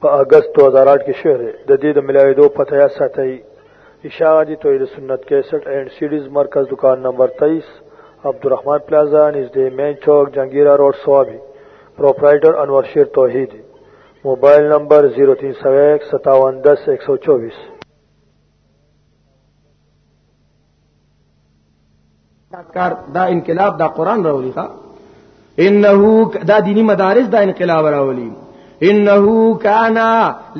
په اگست 2008 کې شعر د دې د ملاویدو پته یا ساتي اشاعه دي توحید سنت 61 اینڈ سیډیز مرکز دکان نمبر 23 عبدالرحمن پلازا نږدې مین چوک جنگیرا روډ سوابي پرپرایټر انور شیر توحیدی موبایل نمبر 03015710124 دا کار دا انقلاب دا قران راولي ښا انه دا دینی مدارس دا انقلاب راولي انه کانا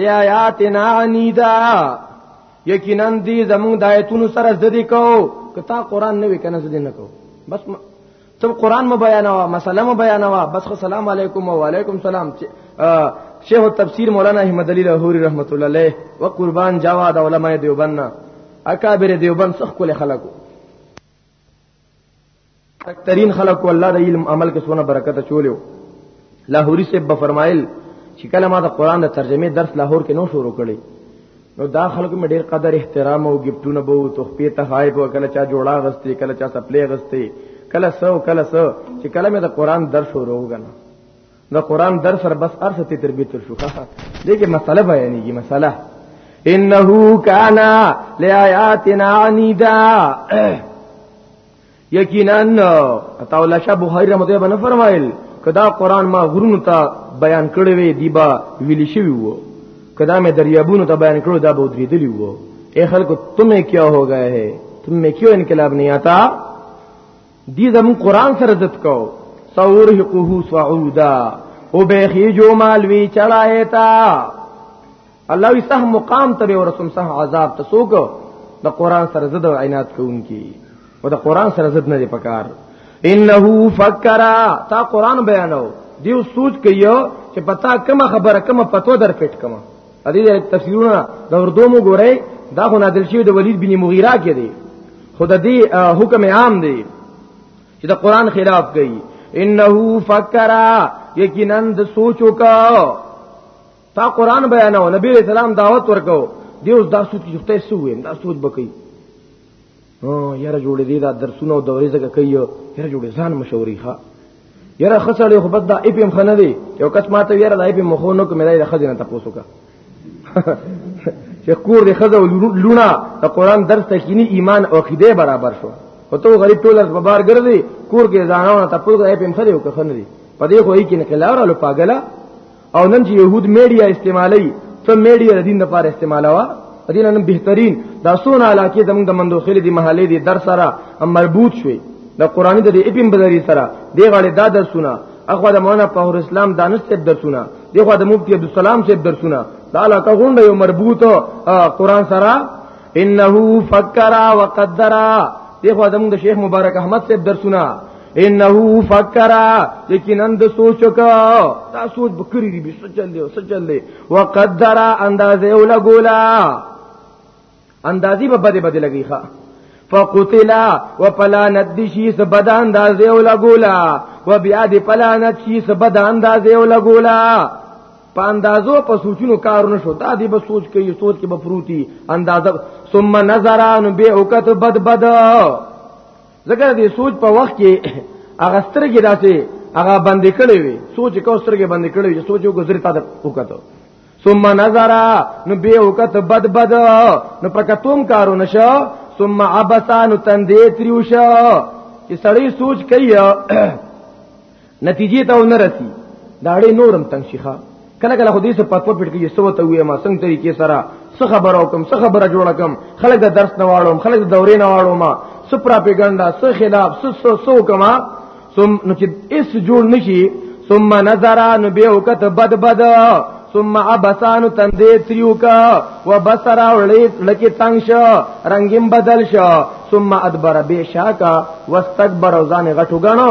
لیااتنا عنیدا یقینا دې زمون دایتونو سره زدی کو کتا قران نه وکنه زدی نه کو بس تم قران مو بیانوا مسله مو بیانوا بس خو سلام علیکم و علیکم سلام شیخ التفسیر مولانا احمد علی لاہوری رحمت الله علیه و قربان جواد علماء دیوبند اکابر دیوبند سخ کول خلقو تکترین خلقو الله د علم عمل کې سونه برکت چولیو لاہوری سے بفرمایل چې کله ما د قران د ترجمه درس لاہور کې نو شروع کړی نو دا خلکو مې ډېر قدر احترام او گیفټونه بو تو خپې ته هاي په کله چا جوړا غستې کله چا سپلې غستې کله سو کله سو چې کله مې د قران درس شروع وګنه د قران درس سره بس ارسه ته تربیت شو دغه مسله بیانېږي مسله انه کانا لآیاتنا عنیدا یقینا عطا الله شاه بخاری رحمت الله بن فرمایل کدا قران ما غرونو ته بیان کړی وی دیبا ویلی شوی وو کدا مې دریابونو ته بیان کړو دا به درېدلی وو اے خلکو تمہیں کیا ہو گئے ہے تمہیں کیوں انقلاب نہیں آتا دی زمون قران سره دت کو سورهقه صعودا او به خيجو مالوي چړای تا الله وی سه مقام ته ورسوم سه عذاب ته سوګ د قران سره زد او عینات کوونکی او د قران سره زد نه دی پکار انه فکر تا قران بیانو دیو سوچ کيو چې پتا کومه خبره کومه پتو در پټ کومه ا دې تفسیرونه د اردو مو ګورئ دا خو نازل شوی د ولید بن مغیره کې دی خود دې حکم عام دی چې د قران خلاف کوي انه فکر یقینا د سوچو کا تا قران بیانو نبی رسول سلام دعوت ورکو دی اوس دا سود کی خدای سو وین دا سود بکی او یاره جوړ دی دا درسونه او دورې زګه کوي یاره جوړ ځان مشورې ښا یاره خسړې خو بد دا اپم خنه دی یو کس ماته یاره دا اپم مخو نو کومه دا خزینه تاسو کا چې کور دې خزه لونه د قران درس ته کینی ایمان او عقیده برابر شو او ته غریب ټول از ببار ګرځي کور کې ځانونه تاسو کا اپم خدای او کفن دی پدې خو یې کې نه کلاوره لو پاګلا او نن چې يهود میډیا استعمالي ته میډیا د دین لپاره استعمالوا دین نن بهترین دا سونه علاقه زموږ د مندوخلي دی محلې دی در سره مربوط شوي د قران د اپیم بدری سره دی غړي دا درسونه اخو د مولانا طاهر اسلام دانش صاحب درسونه دی خو د مفتی عبد السلام صاحب درسونه دا علاقه غونډه یو مربوط قران سره انه فکر وقدر دی خو د موږ د شیخ مبارک احمد صاحب درسونه انه فکر یقینا د سوچ کا دا سوچ بکری دی بس چل دی وس چل دی وقدر اندازه ولا ګولا اندازي به بده بده لګی ښا فقتلا وپلانت دی شي سبد اندازه ولا ګولا وبیا دی پلانت شي سبد اندازه ولا ګولا په اندازو په سوچونو کار نه شو دا دی به سوچ کوي سوچ کې به پروتي اندازه ثم نظران به وکت بد بد ځکه دې سوچ په وخت کې هغه سترګې داسې هغه باندې کړې وي سوچ کو سترګې باندې کړې وي سوچ وګزري تا وکړو ثم نظر نو به وکت بد بد نو پکتوم کارو نشو ثم عبسان تندې تریوشو چې سړی سوچ کوي نتیجې ته نه رسی دا اړې نورم تنگ شيخه کله کله خو دې څه پاتپور پټ کې سو ته وې ما څنګه طریقې سره څه خبر او کوم څه خبره جوړه کوم خلک د درس نه واړم خلک د دورې نه واړم ما څه پراپګاندا څه خلاف څه څه څه کما ثم نو چې اس جوړ نشي ثم نظر نو به وکت بد بد ثم عبسان تندې تریو کا وبصر اولې لکه تنگ شو رنگیم بدل شو ثم ادبر بشاکا واستكبر ځان غټو غنو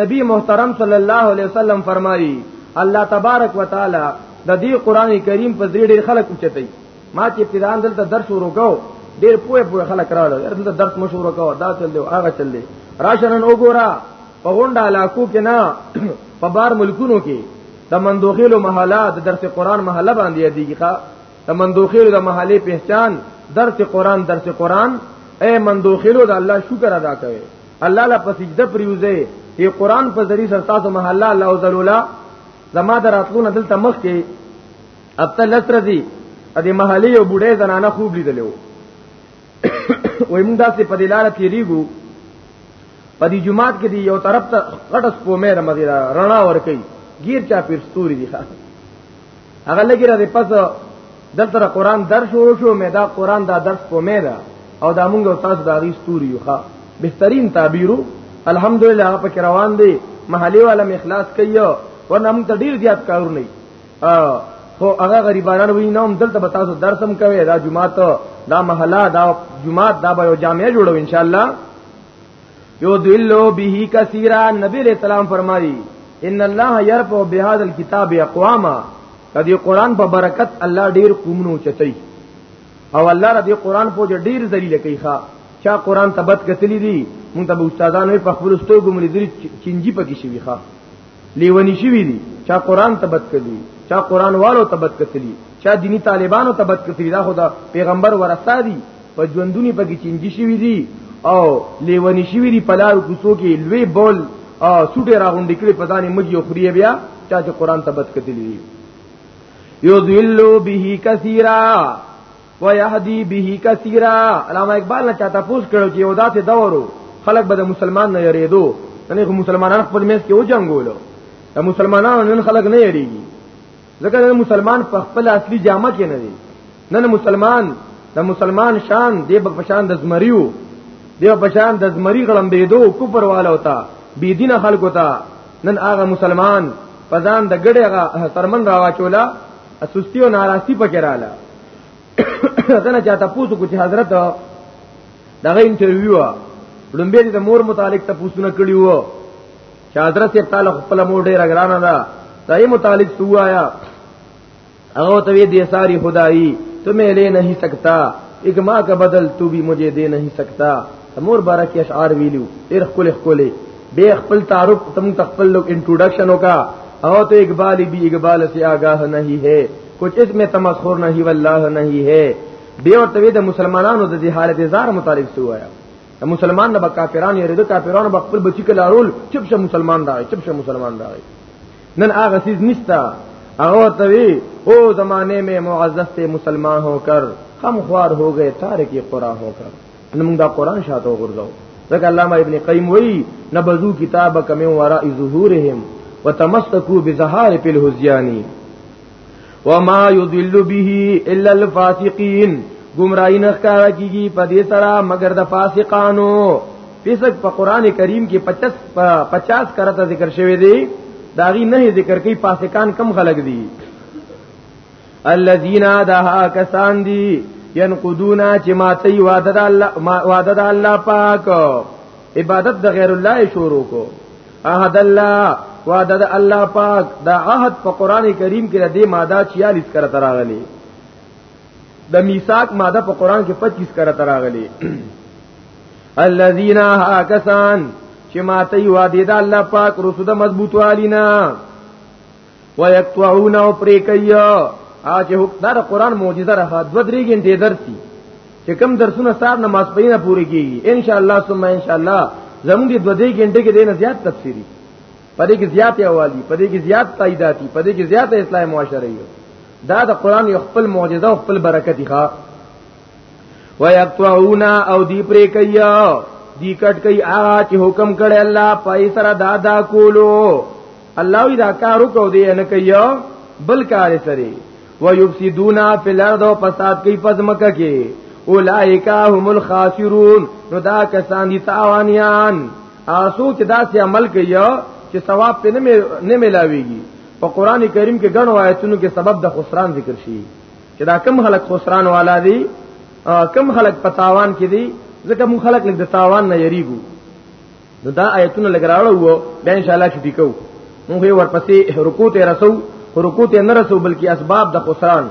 نبی محترم صلی الله علیه وسلم فرمایي الله تبارک وتعالى د دې قران کریم په ذریعه ډېر خلک اوچتای ما چې ابتدان دلته درس وروکاو ډېر پوهه پوهه خلک راغله دلته درس مشور وکاو دا چل دی هغه چل دی راشنن وګورا په غونډه علاقو کې نه په بار ملکونو کې د مندوخیلو محله د درس قران محله باندې یادېږي ښا د مندوخیلو د محله پہچان درس قران درس قران اے مندوخیلو د الله شکر ادا کوي الله لا په سجده پریوزه ای قران په ذری سره تاسو محله الله او ذلولا زما دراتلو ندل تمخ کې اب ته لسرزی ا دې محله یو بډې زنانه خوب لیدلو وای موږ داسې په دلاره تیریګو په دې جمعات کې دی یو طرف ته غټ سپومې رمضان رڼا ور کوي غیر چا پیر ستوري دي ښا هغه لګی را دې پس دلته قرآن درس شروع شو مې دا قرآن دا درس په مې دا او دا مونږ او تاسو دا غي ستوري یو ښا بهترین تعبیرو الحمدلله هغه پکې روان دی محلي والا مې اخلاص کوي ورنه موږ ته ډیر زیات کار نه خو هغه غریبانو وی نه هم دلته به تاسو درس هم کوي دا جمعه ته دا محله دا جمعه دا به جامع جوړو ان شاء الله یو دلو به کثیرا نبی علیہ السلام فرمایي ان الله يرفع بهذا الكتاب اقواما کدی قران په برکت الله ډیر قومونو چتای او الله را دی قران په ډیر ذلیل کوي ښا چا قران تبت کتلی دي مونږ ته استادانو په خپل استوګو ملي دي چنجي پکې شي ښا لیونی شوی دي چا قران ته بد کړی چا قران والو ته بد کتلی چا دینی طالبانو ته بد کتلی دا خدا پیغمبر ورثه دي په ژوندونی په کې چنجي شوی دي او لیونی شوی دي په لار کوڅو کې لوی بول او سټه راغونډې کړي په ځانې مګي خوري بیا چا چې قران ته بد کتلی یذلوا به کثیرا ويهدي به كثيرا علامه اقبال نه چاته پوس کړو چې یو داسې دورو خلک به د مسلمان نه یریدو نه خو مسلمانان خپل میس کې وجنګولو د مسلمانانو نن خلک نه یریږي ځکه نن مسلمان په خپل اصلي جامه کې نه دی نن مسلمان د مسلمان شان دی په شان د زمریو دی په شان د زمری غلم بيدو کوپر والو تا بی دینه خلکو تا نن هغه مسلمان پزان د ګډه هغه ترمن راواچولا اسستی او ناراستی پکې رااله کله چې تاسو کو چې حضرت دغه انټرویو لومبه د مور متعلق تاسو نه کړی وو چې حضرت تعالی خپل مور ډیر غرانه ده دای متعلق تو آیا هغه ته دې ساری خدای ته مې لې نه سکتا اګما کا بدل تو بھی مجھے دے نہیں سکتا مور بارہ کی اشعار ویلو ډیر خپل خپل به خپل تعارف تم تخپل لوگ انټروډکشن وکا او ته اقبال بھی اقبال سے آگاہ نہیں ہے کچھ اس میں تمسخر نہیں واللہ نہیں ہے بے اور توی د مسلمانانو د دې حالت زار متعلق سو آیا د مسلمان نه کافرانو یې د کافرانو په خپل بچی کې لارول چپ شه مسلمان دا چپ شه مسلمان دا نن هغه سیز نشتا هغه توی او زمانے میں معزز سے مسلمان ہو کر ہم خوار ہو گئے تارک قرآن ہو کر نو موږ دا قران شاته وګرځاو ځکه علامه ابن قیم وی نبذو کتاب کم وراء ظهورهم وتمسكوا بزهار في الهزيان وما يضل به الا الفاسقين گمراهی نه ښکارا کیږي په دې سره مگر د فاسقانو فسق په قران کریم کې 50 50 کرته ذکر شوی دی داغي نه ذکر کوي فاسقان کم خلق دي الذين دها کسان دي ينقضون چې ماتي وعده د الله وعده د الله پاک عبادت د غیر الله شروع کو احد الله وعده د الله پاک دا عهد په قران کریم کې د دې ماده 46 کرا تراغلي د میثاق ماده په قران کې 25 کرا تراغلي الذين هاكسان چې ماته یو دی د الله پاک رسو د مضبوط والینا ويقطعون او پریکیا اج حکم دا قرآن معجزه راخه دو درې غنټې درسي چې کوم درسونه سار نماز پینه پوری کیږي ان شاء الله ثم ان شاء الله زموږ د دوه درې غنټې کې دینه زیات تفسیری پدې کې زیات اوالي پدې کې زیات فائداتي پدې کې زیات اسلام معاشره یو دا د قران یو خپل معجزه او خپل برکت ښه ويقطعون او دی پرې کوي دی کټ کوي هغه چې حکم کړي الله پای سره دادا کولو الله وی دا کارو کو دی نه کوي بل کار سره ويفسدون في الارض فساد کوي پزمکه کې اولائک هم الخاسرون نو دا کسان دي تاوانيان اسو چې دا سي عمل کوي چې ثواب په نه ملاويږي په قران کریم کې ګڼ آیتونو کې سبب د خسران ذکر شي چې دا کم خلک خسران والا دي کم خلک په تاوان کې دي ځکه مون خلک لږ د تاوان نه یریګو نو دا آیتونه لګراړو وو به ان شاء الله شفیع کو موږ ورپسې رکوع ته رسو رکوع ته نه رسو بلکې اسباب د خسران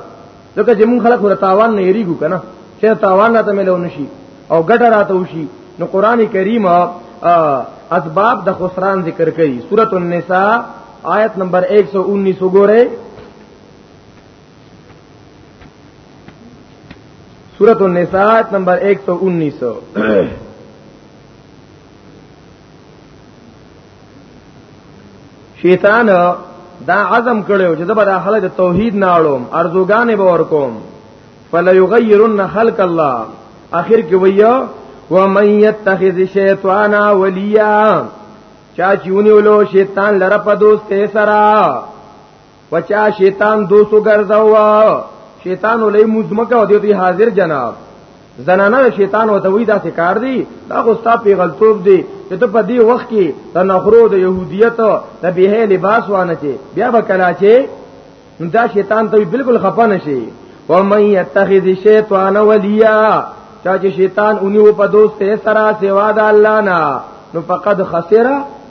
ځکه چې مون خلک ور تاوان نه یریګو کنه چې تاوان راته ملو نشي او ګټه راته وشي نو قران کریم اسباب د خسران ذکر کړي سورۃ النساء آیت نمبر 119 وګوره سورۃ النساء نمبر 119 شیطان دا عزم کړو چې زبر خلک توحید نه اړوم ارزوګانې به ور کوم فلا یغیرن خلق الله اخر کې ویا و من یتخذ شیطان ولیا چا چونی ولو شیطان لره په دوست سره پچا شیطان دوسو ګرځاوا شیطان ولې مزمکه او دی حاضر جناب زنانه شیطان او دوی دا کار دی دا خو ستا پیغلتوب دی چې ته په دې وخت کې د نخرو د يهودیت د به لباس وانه چې بیا به کلا چې دا شیطان ته بالکل خپه نشي و مې يتخذ شیطان ولیا چا چې شیطان اونې په دوست سره سیوا د الله نه نو فقد خسره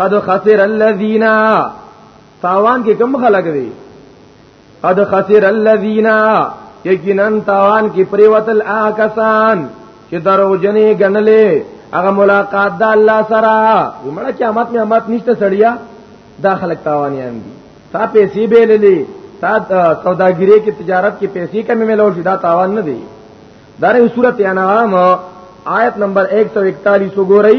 قد خسر الذين تاوان کې کم خلق دي قد خسر الذين یقینا تاوان کې پریوتل آکسان چې درو جنې غنلې هغه ملاقات د الله سره ومړه قیامت مې امات نشته سړیا دا خلک تاوانیان دي تا پیسې به للی تا سوداګری کې تجارت کې پیسې کمې ملو شي دا تاوان نه دی دا رې صورت انعام آیت نمبر 141 وګورئ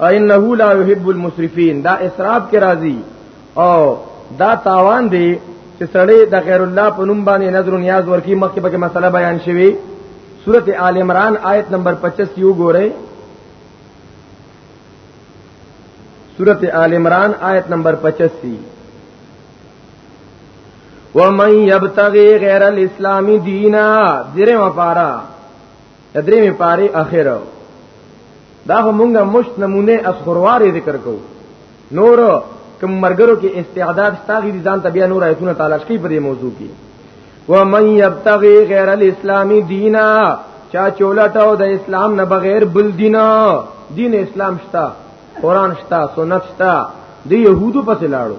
انه لا يحب المسرفين دا اسراف کې راضي او دا تاوان دی چې سړی د غیر الله په نوم باندې نظر او نیاز ورکی مخکې پکې مسله بیان شوی سورته آل عمران آیت نمبر 25 یو ګورئ سورته آل عمران آیت نمبر 85 ومن یبتغي غیر الاسلام دینا درې مفارا درې می پاره اخره دا همغه مشت نمونه اس خورواري ذکر کو نور کوم مرګرو کې استعداد ستاغي دي ځان تبیا نور ایتونه تلاش کوي په دې موضوع کې و من یبتغي غیر الاسلامي دینا چا چولټو د اسلام نه بغیر بل دینا دین اسلام شتا قران شتا سنت شتا د يهودو پسې لاړو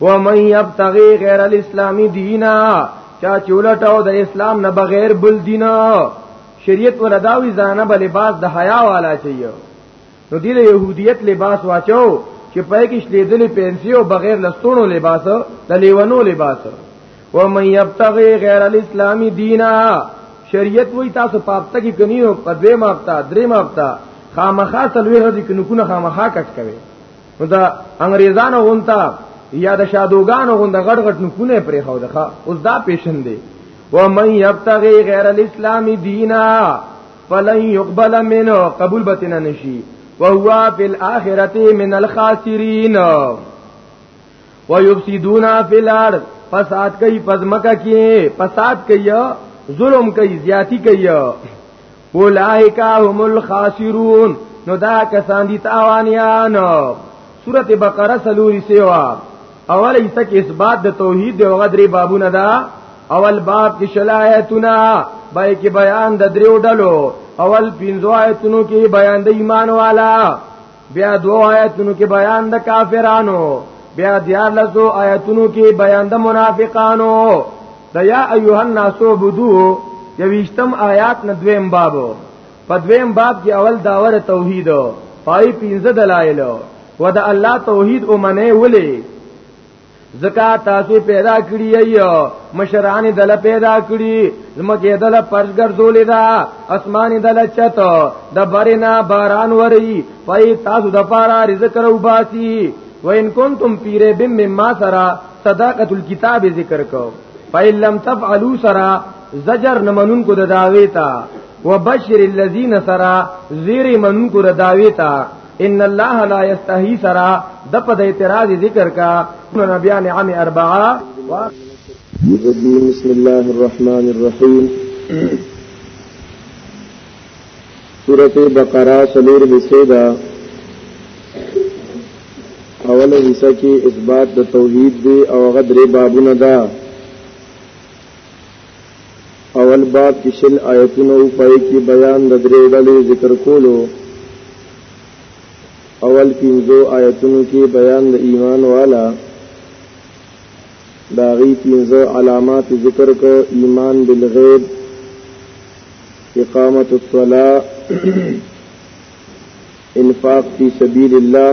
ومن یبتغي غیر الاسلام دینا چا چولټاو د اسلام نه بغیر بل دین شریعت ولداوی ځانه به لباس د حیا والا چيو نو دې د يهودیت لباس واچو چې پای کې شلیدلې پنسي او بغیر لستونو لباس د لیونو لباس و من یبتغي غیر الاسلام دینا شریعت وای تاسو پاپتا کې کنيو په دویم هفته دریم هفته خامخا سلوي هدي کنه خامخا کټ کوي نو دا انګريزانو غونتا یا د شادوګانو غوند غړ غړ نکونه پرې خو دغه اوس دا پیشن دی و من یبتغي غیر الاسلام دینا فلن يقبل منه قبول بتنه نشي وهو في الاخره من الخاسرين ويفسدون في الارض فساد کوي پزمکه کې فساد کوي ظلم کوي زیاتی کوي اولائک هم الخاسرون نو دا کسان دي تاوانیان سورته بقره سلوري سیوا اول ایسه کې اثبات د توحید او غدری بابونه دا اول باب کې شلایتنا بای کې بیان د دریو ډلو اول پنځو آیتونو کې بیان د ایمان والا بیا دو آیتونو کې بیان د کافرانو بیا دیار لسو آیتونو کې بیان د منافقانو د یا ایها الناس عبدو یوشتم آیات نه دویم باب په دویم باب کې اول داور توحید پای پینځه دلایل و د الله توحید او منه ولې زکا تاسو پیدا کړی ایو مشران دل پیدا کړی زمکه دل پرش ګرځولې دا اسمان دل چت د برینا باران وری پای تاسو د پارا رزق رو باسی و ان کنتم فی ریب مما سرا صداقت الكتاب ذکر کو فای لم تفعلوا سرا زجر نمنون کو د داوی تا وبشر الذین سرا زیر منون کو د داوی تا ان الله لا یستحی سرا د په اعتراض ذکر کا نبی نعم اربعه بسم الله الرحمن الرحیم سورت بقرہ سلور حصے دا اول حصہ کی اثبات د توحید دی او غدر بابونه دا اول باب کې شل آیتونه او پای کې بیان د درې ډلې ذکر کولو اول پنځو آیتونو کې بیان د ایمان والا داغي پنځه علامات ذکر کو ایمان بالغیب اقامت الصلاه انفاق فی سبیل الله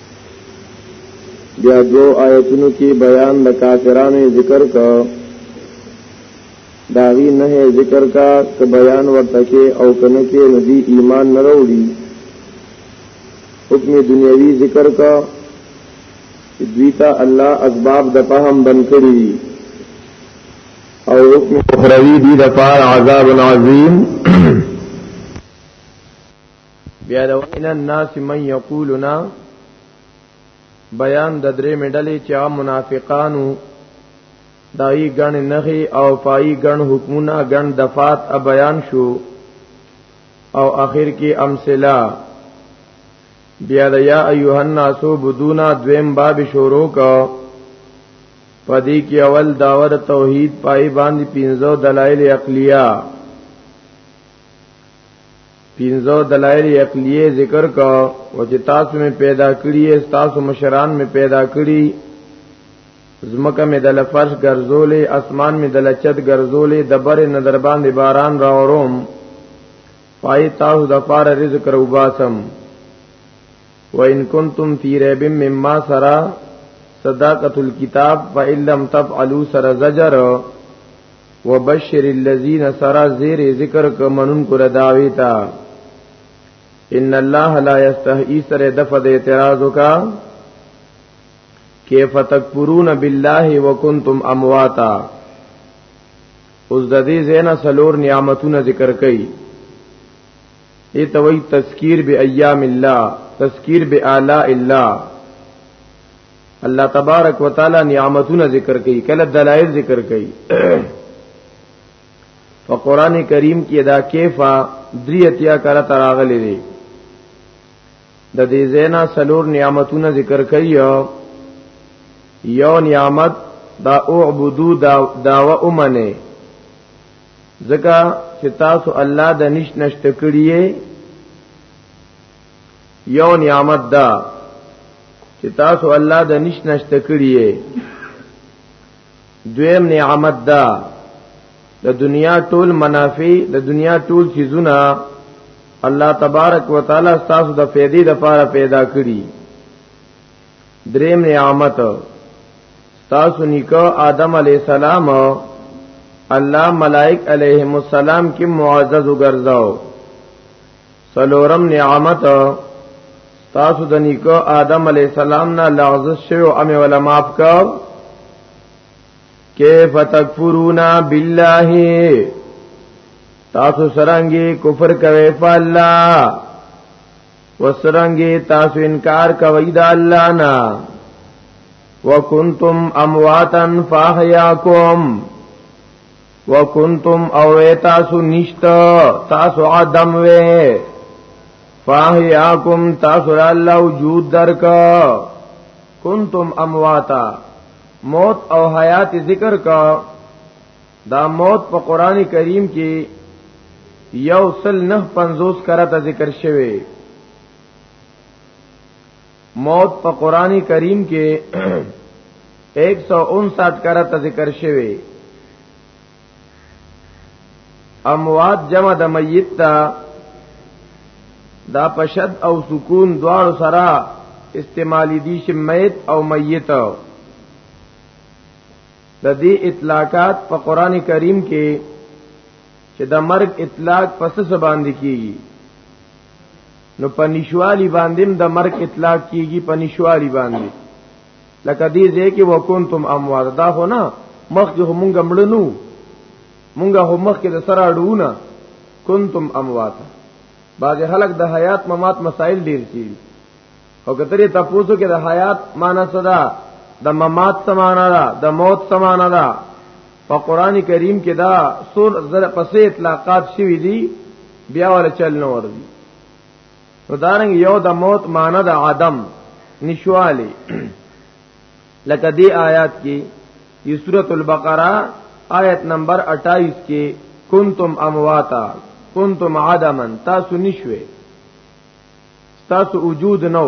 بیا دو آیتونو کې بیان د کافرانو ذکر کا داغي نه ذکر کا ک بیان ورته کې او کنه کې ندی ایمان نه وروړي حکم دنیوي ذکر کا دویتا الله اسباب د فهم بن کړی دي او حکم اخروی دی د پار عذاب عظیم بیا د وین الناس من یقولنا بیان د درې مډلې چې هغه منافقانو دای ګڼ نغي او پای ګڼ حکمونه ګڼ دفات ا بیان شو او اخر کې امثله بیا د یا ایها الناس بدونا دویم باب شروع کا پدې کې اول داور توحید پای باندې 15 دلایل عقلیه پینځو دلایل عقلیه ذکر کا او چې تاسو می پیدا کړی تاسو مشران می پیدا کړی زمکه می دل فرش ګرځولې اسمان می دل چت ګرځولې دبر نظر باندې باران راوروم پای تاسو د پار رزق روباسم وان کنتم فی ریب مما سرا صداقت الكتاب فإن لم تفعلوا سر زجر وبشر الذين سرا زیر ذکر ک منن کو دعوی تا ان الله لا یستحی سر دفد اعتراض کا کیف تکفرون بالله وکنتم امواتا اوس د دې زینا سلور نعمتونه ذکر کړي ای توي تذکیر به ایام الله تذکیر به اعلی الله الله تبارک وتعالى نعمتونه ذکر کوي کله دلایل ذکر کوي په قران کریم کې دا کیفا دریتیا کړه تراغلې دي د دې زینا سلور نعمتونه ذکر کوي یو نعمت دا اعبدو دا داوا اومنه ځکه چې تاسو الله د نش نشته کړی یو نعمت دا چې تاسو الله د نش نشته کړی دویم نعمت دا د دنیا ټول منافع د دنیا ټول چیزونه الله تبارک وتعالى تاسو د فیدې لپاره پیدا کړی دریم نعمت تاسو نیکو آدم علی السلام الله ملائک علیهم السلام کې معزز وګرځاو سلورم نعمت تاسو د نیکو آدم علی السلام نه لغز شوی او امه ولا معاف کا کیف تکفرون بالله تاسو سرانګي کفر کوي په الله وسرانګي تاسو انکار کوي د الله نه وکنتم امواتن فاحیاکم وکنتم او تاسو نشتا تاسو عدم وې فاحیاکم تاسو الله وجود درکا کنتم امواتا موت او حیات ذکر کا دا موت په قران کریم کې یو سل نه پنځوس کرته ذکر شوی موت په قران کریم کې 159 کرته ذکر شوی اموات جمع د میت تا دا پشد او سکون دوار سرا استعمالی دی شی میت او میت د دې اطلاقات په قران کریم کې چې د مرګ اطلاق پس سباند کیږي نو په نشوالی باندې د مرګ اطلاق کیږي په نشوالی باندې لکه دې ځکه وکنتم اموات دا خو نه مخکې همونګ مړنو مونږ هم مخکې د سره اډونه کنتم اموات بعض خلک د حیات ممات مسائل ډیر چی او کترې تاسو کې د حیات معنا صدا د ممات سمانا دا د موت سمانا دا په قران کریم کې دا سور زر پسې اطلاقات شوی دي بیا ول چل نه وردی نو دارنګ یو د موت معنی د عدم نشوالی لکه دی آیات کې یہ سورۃ البقرہ آیت نمبر 28 کې کنتم امواتا کنتم عدما تاسو نشوي تاسو وجود نو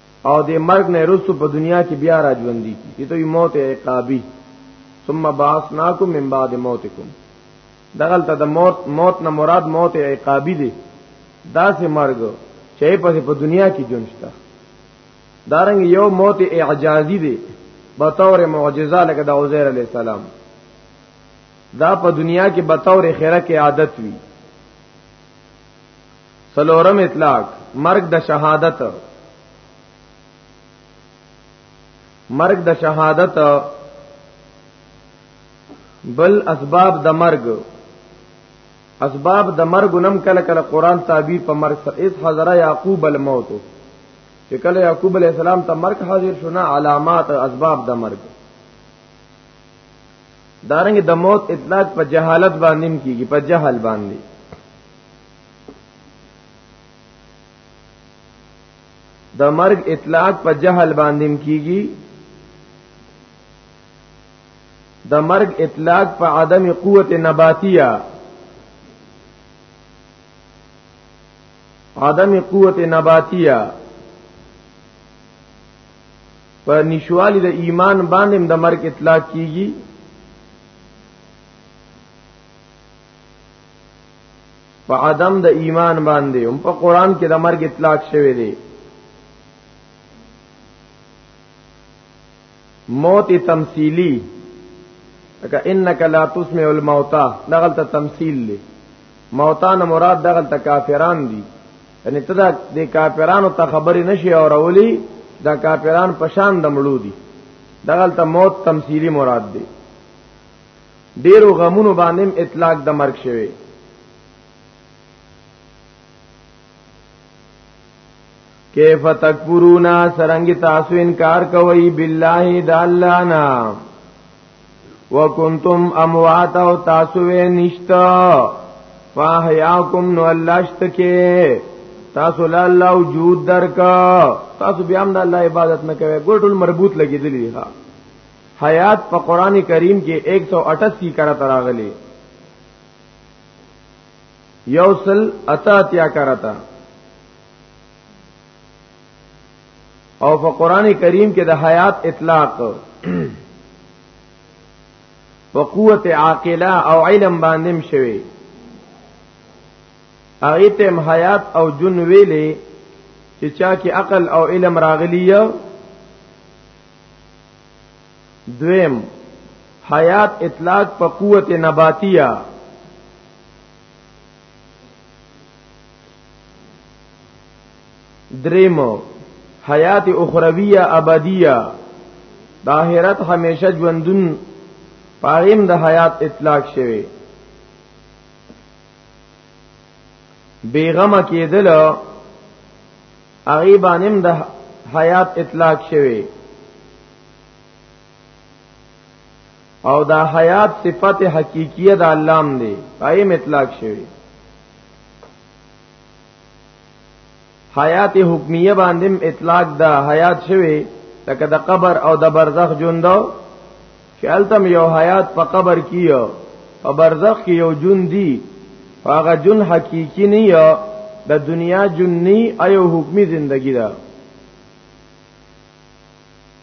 او د مرګ نه رسو په دنیا کې بیا را ژوند دي چې ته موت عقابي ثم باسناکم من بعد موتکم دغل ته د موت موت نه مراد موت عقابي دي دا سه مرګ چې په دنیا کې ژوند شته دارنګ یو موت اعجازي دي به تور معجزه لکه د عزیر علی السلام دا په دنیا کې به تور خیره کې عادت وي سلورم اطلاق مرگ د شهادت مرگ د شهادت بل اسباب د مرگ اسباب د مرګ نم کله کله قران تعبیر په مرګ سره اس حضر یعقوب الموت چې کله یعقوب علی السلام ته مرګ حاضر شونه علامات اسباب د مرګ دارنګ د موت اطلاق په جهالت باندې کیږي په جهل باندې د مرګ اطلاق په جهل باندې کیږي د مرګ اطلاق په عدم قوت نباتیه عدم قوت نباتیه په نشوالي د ایمان باندې د مرګ اطلاق کیږي په عدم د ایمان باندې هم په قران کې د مرګ اطلاق شوی دی موت تمثیلی لکه انک لا تسمع الموتى دغلت تمثيل لي موتان مراد دغلت کافران دي یعنی ته دا د کافرانو ته خبرې نشي اورولی دا کافران پشان د مړو دي دغلت موت تمثیلی مراد دی ډیرو غمونو باندې اطلاق د مرګ شوی کیف تکفرونا سرنګ تاسو انکار کوي بالله د الله نه وکنتم اموات او تاسو نشتا فاحیاکم نو الله شتکه تاسو لا الله وجود درکا تاسو بیا هم د الله عبادت نه کوي ګټل مربوط لګیدلی ها حیات په قران کریم کې 188 کرا تراغلی یوصل اتا تیا کرتا او په قران کریم کې د حیات اطلاق په قوت عاقله او علم باندې شوی هغه تم حیات او جن ویلې چې چا کې عقل او علم راغلی یو دویم حیات اطلاق په قوت نباتیه دریم حیات اخرویه ابدیه د آخرت همیشه ژوندون پاغیم د حیات اطلاق شوی بیغمه کېدل هغه باندې د حیات اطلاق شوی او دا حیات صفت حقیقیه د الله هم دی پای مطلق شوی حیات حکمیه باندې اطلاق دا حیات شوی لکه د قبر او د برزخ ژوند چې التم یو حیات په قبر کیو په برزخ کې یو جون دی هغه جون حقيقي نه یو د دنیا جون نه ایو حکمی زندگی ده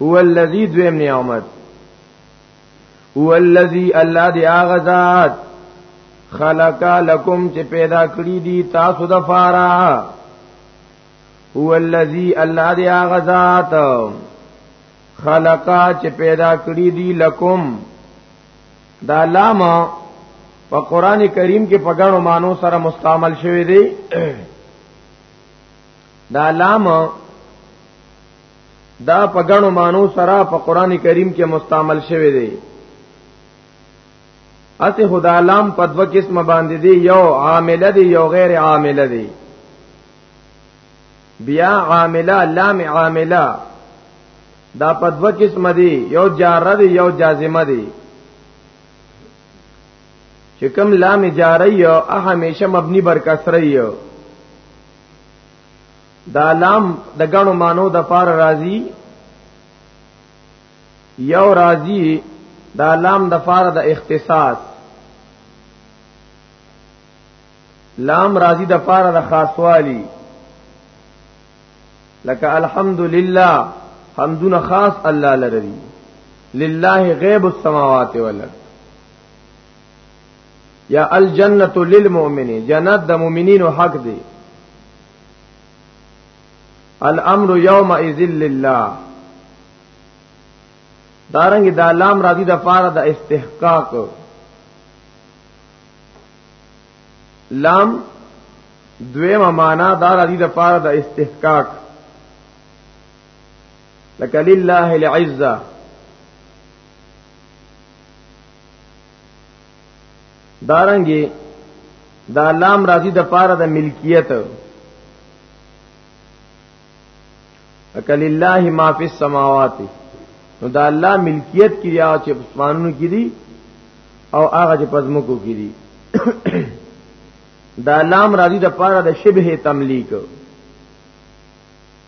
هو الذی دویم نعمت هو الذی الله دی هغه ذات خلق لکم چې پیدا کړی دی تاسو د فارا هو الذی الله دی هغه ذات خلقا چې پیدا کړی دی لکم دا لام په قران کریم کې په غاڼو مانو سره مستعمل شوی دی دا لام دا په غنو مانو سره په قران کریم کې مستعمل شوی دی اته خدا لام په دوه قسم باندې دی یو عامله دی یو غیر عامله دی بیا عامله لام عامله دا په دوه قسم دی یو جاره دی یو جازمه دی چې کوم لام جاری او همیشه مبني بر کسره یو دا لام د غنو مانو د پار راضی یو راضی دا لام د پار د اختصاص لام راضی د پار د خاصوالی لکه الحمدلله حمدنا خاص الله لری لله غیب السماوات والارض یا الجنت للمؤمنین جنت د مؤمنینو حق دی الامر یوم اذل لله دارنګ د دا لام راضی د فار د استحقاق لام دویمه معنا دا راضی د فار د استحقاق لکه لله العزه دارنګي دا لام راضی د پاره د ملکیت اکل الله ما فی السماوات نو دا الله ملکیت کې یا چې پسمانونو کې دي او هغه چې پزموکو کې دي دا لام راضی د پاره د شبه تملیک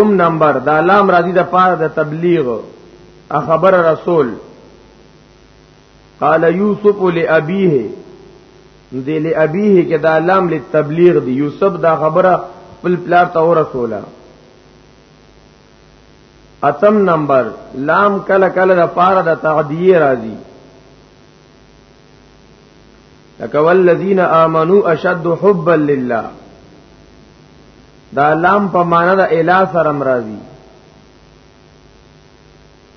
ام نمبر دا لام راضی د پاره د تبلیغ خبر رسول قال یوسف لابیه دی لابیه کې دا لام لتبلیغ دی یوسف دا خبره خپل پلار ته ورسوله اتم نمبر لام کله کله د پاره د تعدیه راضی لکه والذین آمنو اشد حبا لله دا لام په معنا د اله سره مرضی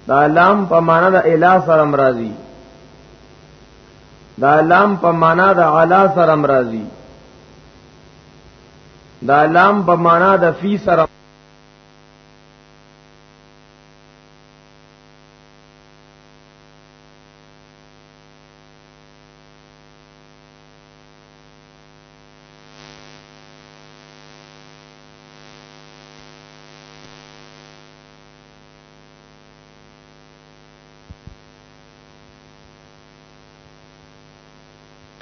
دا لام په معنا د اله سره مرضی دا لام په معنا د علا سره مرضی دا لام په معنا د فی سره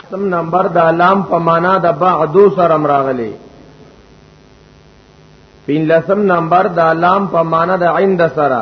سم نمبر د لام په معنا د بعدو سره راغلی پین لسم نمبر د لام په معنا د عند سره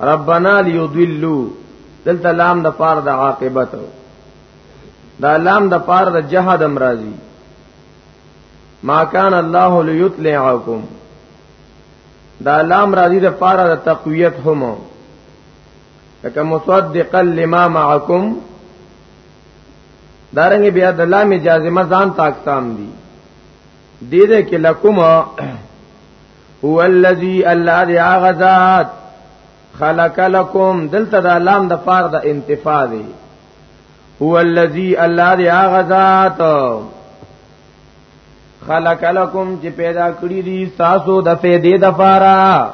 ربنا ليضلوا دلته لام د پار د عاقبت دا لام د پار د جهاد امراضي ما کان الله ليطلعكم دا لام راضي د پار د تقویت هم لکه مصدقا لما معكم دارنګ بیا د لام جازمه ځان تا اقسام دي دې دې کې لکم هو الذی الله دی هغه ذات خلق لكم دلته دا لام د فار د انتفاع دی هو الذی الله دی هغه ذات خلق لكم چې پیدا کړی دي تاسو د فیدې د فارا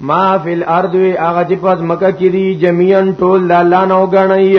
ما فی الارض هغه چې پس مکه کې دي جميعا ټول الله نو غنئ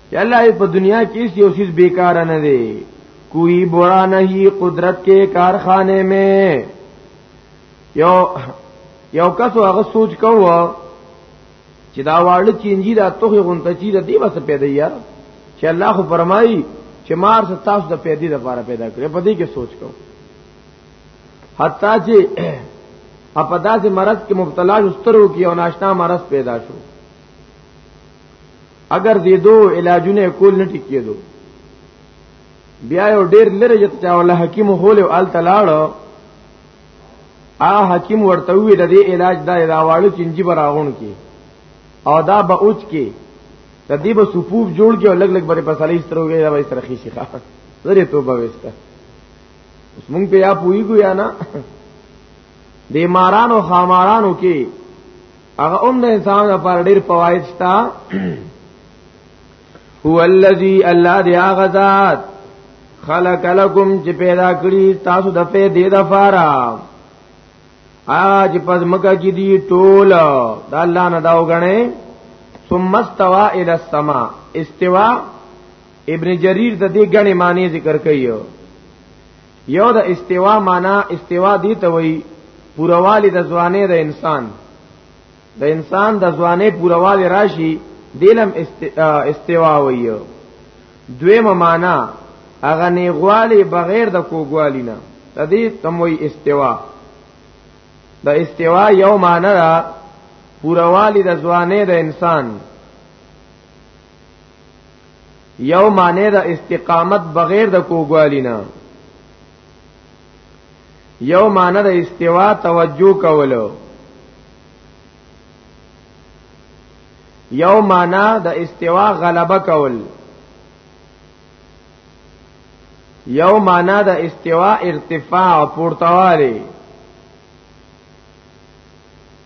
چې الله په دنیا کې یو څه بیکار نه دی کوئی برا نہیں قدرت کے کارخانے میں یو یو کس هغه سوچ کوو چې دا واړه چینجی دا توخه غونته چی د دې بس پیدا یا چې الله خو فرمایي چې مار ست تاسو د پیدې لپاره پیدا کړې په دې کې سوچ کو حتی چې اپدا سے مرض کې مبتلا شو سترو کې او ناشنا مرض پیدا شو اگر دې دو علاجونه کول نه ټکیدو بیا یو ډیر لره جته ولا حکیم هول او ال تلاړو ا حکیم ورته وی د دې علاج دا دا واړو چنجي براغون کې او دا به اوچ کې د دې به سپوف جوړ کې او لګ لګ بری پسالې ستروږي دا به ترخی شي ښه زره توبه وسته اوس مونږ په یا پویګو یا نه د مارانو خامارانو کې هغه هم د انسان لپاره ډیر فواید شته هو الذی الله دی هغه ذات خلق لکم چې پیدا کړی تاسو د په دې د فارا اج پس مکه کې دی ټول د الله نه داو غنه ثم استوى الى السماء استوا ابن جریر د دې غنه معنی ذکر کوي یو د استوا معنا استوا دی ته وی پوروالی د ځوانې د انسان د انسان د ځوانې پوروالی راشي دلم است... استوا وی دویمه معنا هغه نیغوالی بغیر د کوګوالی نه د دې تم وی استوا د استوا یو معنا پوروالی د ځوانې د انسان یو معنی د استقامت بغیر د کوګوالی نه یو معنی د استوا توجه کولو یو معنی د استوا غلبه کول یو معنی د استوا ارتفاع پورتواله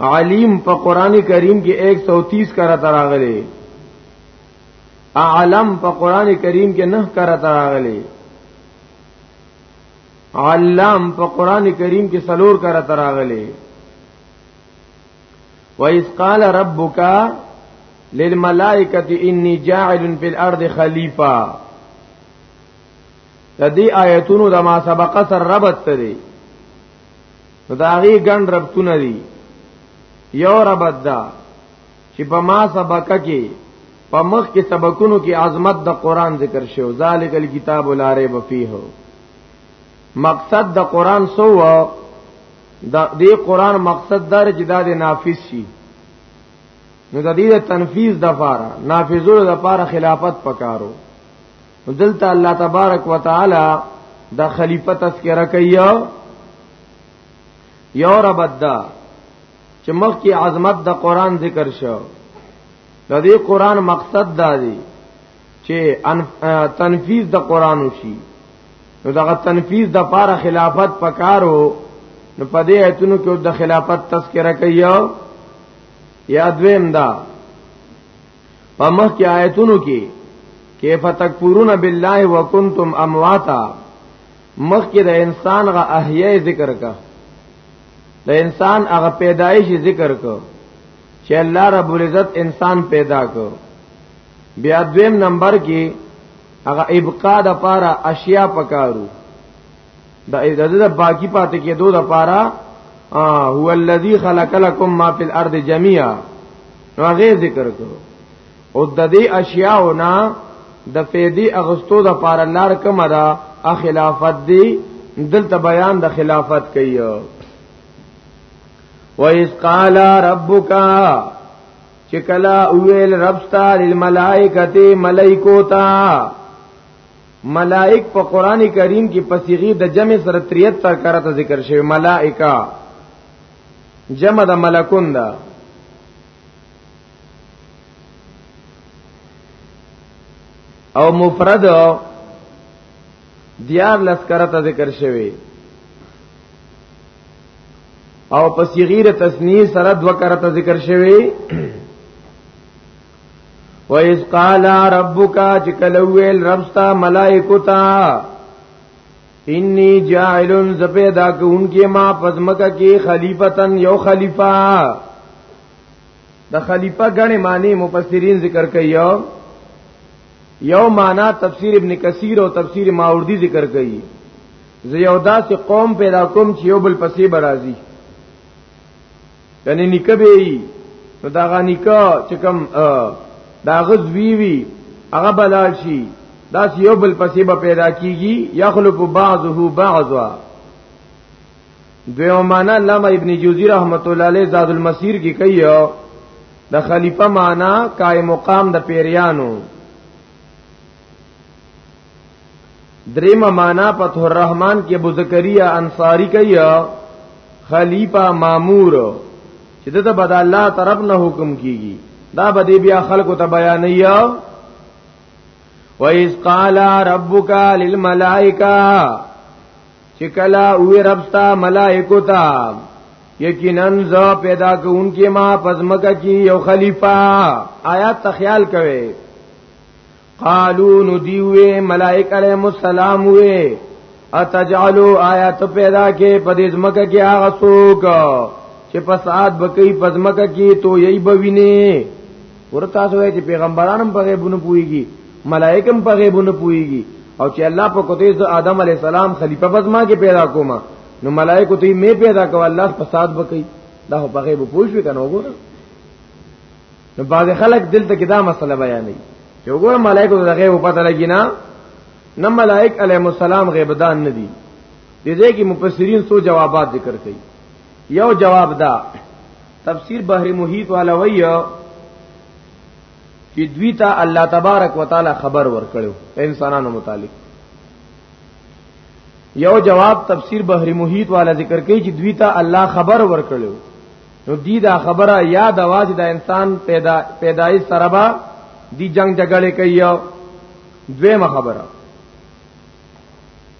علیم په قران کریم کې 130 کرا تراغلي اعلم په قران کریم کې نه کرا تراغلي علام په قران کریم کې سلور کرا تراغلي وَإِذْ قَالَ رَبُّكَ لِلْمَلَائِكَةِ إِنِّي جَاعِلٌ فِي الْأَرْضِ خَلِيفَةً د دې آیتونو د ما سبقه سره ربط دی نو دا غي ګڼ ربطونه دي یو ربط دا چې په ما سبق کې په مخ کې سبقونو کې عظمت د قران ذکر شوی ذالک الکتاب لا ریب فیه مقصد د قران سو د دې قران مقصد دا چې دا د نافذ شي نو د دې تنفیذ د فاره نافذولو د فاره خلافت پکارو دلته الله تبارک وتعالى د خلیفہ تذکرہ کوي یو ربد دا چې مخکې عظمت د قران ذکر شو د دې قران مقصد دا دی چې تنفیذ د قران وشي نو دغه تنفیذ د پاره خلافت پکارو نو په دې ایتونو کې د خلافت تذکرہ کوي یا دویم دا په مخ کې آیتونو کې کیف تکفرون بالله وکنتم امواتا مخ کې د انسان غ احیاء ذکر کا د انسان هغه پیدایش ذکر کو چې الله رب العزت انسان پیدا کو بیا دویم نمبر کې هغه ابقا د پاره اشیاء پکارو دا د باقی پاتې کېدو د پاره هو الذی خلق لكم ما فی الارض جميعا نو هغه ذکر کړو او د دې اشیاءونه د فیدی اغستو د پار لار کوم دا خلافت دی دلته بیان د خلافت کوي و اس قال ربک چکلا اویل ربستا للملائکه ملائکو تا ملائک په قران کریم کې په صيغه د جمع سره 73 کرته ذکر شوی ملائکه جمع د ملکون ده او مفرد دیار لس کرته ذکر شوی او په صيغه تسنیه سره دو کرته ذکر شوی و اذ قال ربک چې کله ویل رب ستا ملائکو ته انی جاعل ز پیدا کوونکی ما پزمکه کې خلیفتن یو خلیفہ د خلیفہ غنی معنی مفسرین ذکر کوي یو یو معنا تفسیر ابن کثیر او تفسیر ماوردی ذکر کوي زه یو داسې قوم پیدا کوم چې یو بل پسې برازي یعنی نکه به یي نو دا غا نکه چې کوم دا غز وی وی هغه بلال شي دا یو بل پسې به پیدا کیږي یخلق بعضه بعضا دویو معنا علامه ابن جوزی رحمت الله علیه زاد المسیر کې کوي د خلیفہ معنا قائم مقام د پیریانو دریم معنا فتح الرحمن کې ابو زکریا انصاری کوي خلیفہ مامور چې دته بد الله طرف نه حکم کیږي دا به بیا خلکو ته بیان یا وَإِذْ قَالَ رَبُّكَ لِلْمَلَائِكَةِ چکلا وی رب ستا ملائکو تا یقینا ز پیدا کوونکی ما پزمکه کی یو خلیفہ آیات تخیال کوي قالو نو دیوې ملائک علیهم السلام وې اتجعلو آیات پیدا کې په دې ځمکه کې هغه څوک چې فساد بکې په ځمکه کې تو یی بوینه ورته سوې چې پیغمبرانم په غیبونه پويږي ملائکم په غیبونه پويږي او چې الله په کوته ز آدم علی السلام خلیفہ بزما کې پیدا کوما نو ملائکه ته می پیدا کو الله فساد بکې دا په غیب پوښوي کنه وګوره نو بعض خلک دلته کې دا مسله بیانوي چې وګوره ملائکه د غیب په پته لګی نه نه ملائک علیهم السلام غیب دان نه دي دې دې کې مفسرین سو جوابات ذکر کړي یو جواب دا تفسیر بحر محیط والا وی چې دوی ته الله تبارک وتعالى خبر ورکړو انسانانو متعلق یو جواب تفسیر بحر محیط والا ذکر کوي چې دوی ته الله خبر ورکړو نو دی دا خبره یاد واځي دا انسان پیدا پیدایش سره با دی جنگ جګړه کوي دویمه خبره